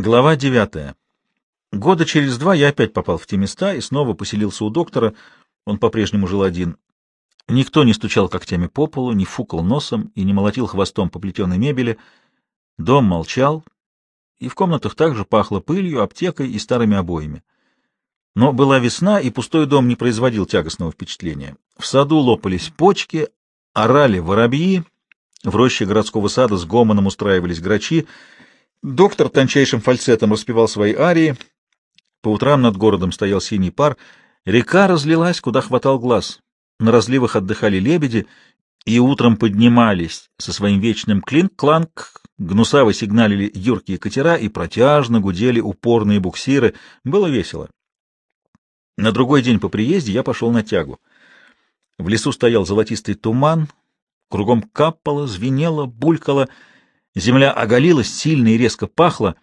Глава девятая. Года через два я опять попал в те места и снова поселился у доктора. Он по-прежнему жил один. Никто не стучал когтями по полу, не фукал носом и не молотил хвостом по плетеной мебели. Дом молчал, и в комнатах также пахло пылью, аптекой и старыми обоями. Но была весна, и пустой дом не производил тягостного впечатления. В саду лопались почки, орали воробьи, в роще городского сада с гомоном устраивались грачи, Доктор тончайшим фальцетом распевал свои арии. По утрам над городом стоял синий пар. Река разлилась, куда хватал глаз. На разливах отдыхали лебеди и утром поднимались со своим вечным клинк-кланк. Гнусаво сигналили юркие катера и протяжно гудели упорные буксиры. Было весело. На другой день по приезде я пошел на тягу. В лесу стоял золотистый туман, кругом капало, звенело, булькало — Земля оголилась, сильно и резко пахло,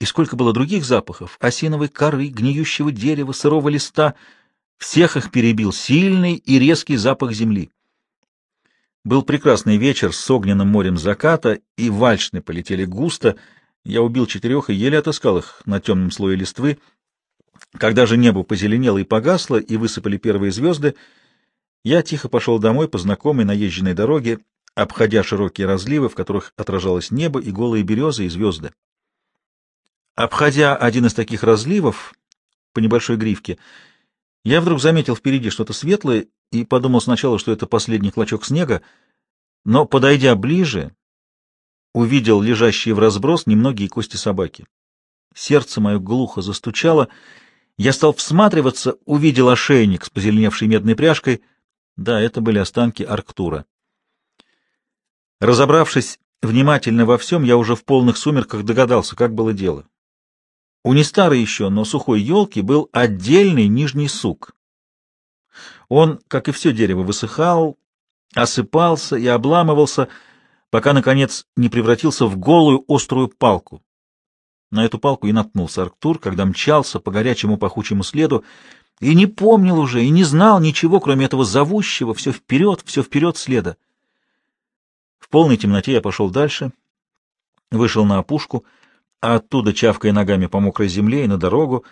и сколько было других запахов — осиновой коры, гниющего дерева, сырого листа — всех их перебил сильный и резкий запах земли. Был прекрасный вечер с огненным морем заката, и вальшны полетели густо. Я убил четырех и еле отыскал их на темном слое листвы. Когда же небо позеленело и погасло, и высыпали первые звезды, я тихо пошел домой по знакомой наезженной дороге обходя широкие разливы, в которых отражалось небо и голые березы и звезды. Обходя один из таких разливов по небольшой гривке, я вдруг заметил впереди что-то светлое и подумал сначала, что это последний клочок снега, но, подойдя ближе, увидел лежащие в разброс немногие кости собаки. Сердце мое глухо застучало, я стал всматриваться, увидел ошейник с позеленевшей медной пряжкой. Да, это были останки Арктура. Разобравшись внимательно во всем, я уже в полных сумерках догадался, как было дело. У не старой еще, но сухой елки был отдельный нижний сук. Он, как и все дерево, высыхал, осыпался и обламывался, пока, наконец, не превратился в голую острую палку. На эту палку и наткнулся Арктур, когда мчался по горячему пахучему следу, и не помнил уже, и не знал ничего, кроме этого зовущего все вперед, все вперед следа. В полной темноте я пошел дальше, вышел на опушку, а оттуда, чавкая ногами по мокрой земле и на дорогу,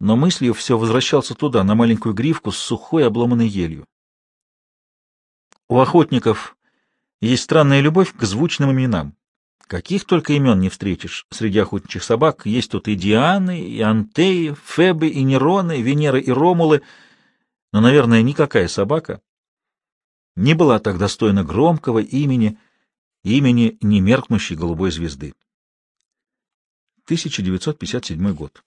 но мыслью все возвращался туда, на маленькую гривку с сухой обломанной елью. У охотников есть странная любовь к звучным именам. Каких только имен не встретишь среди охотничьих собак. Есть тут и Дианы, и Антеи, Фебы, и Нероны, Венеры и Ромулы. Но, наверное, никакая собака не была так достойна громкого имени, имени немеркнущей голубой звезды. 1957 год.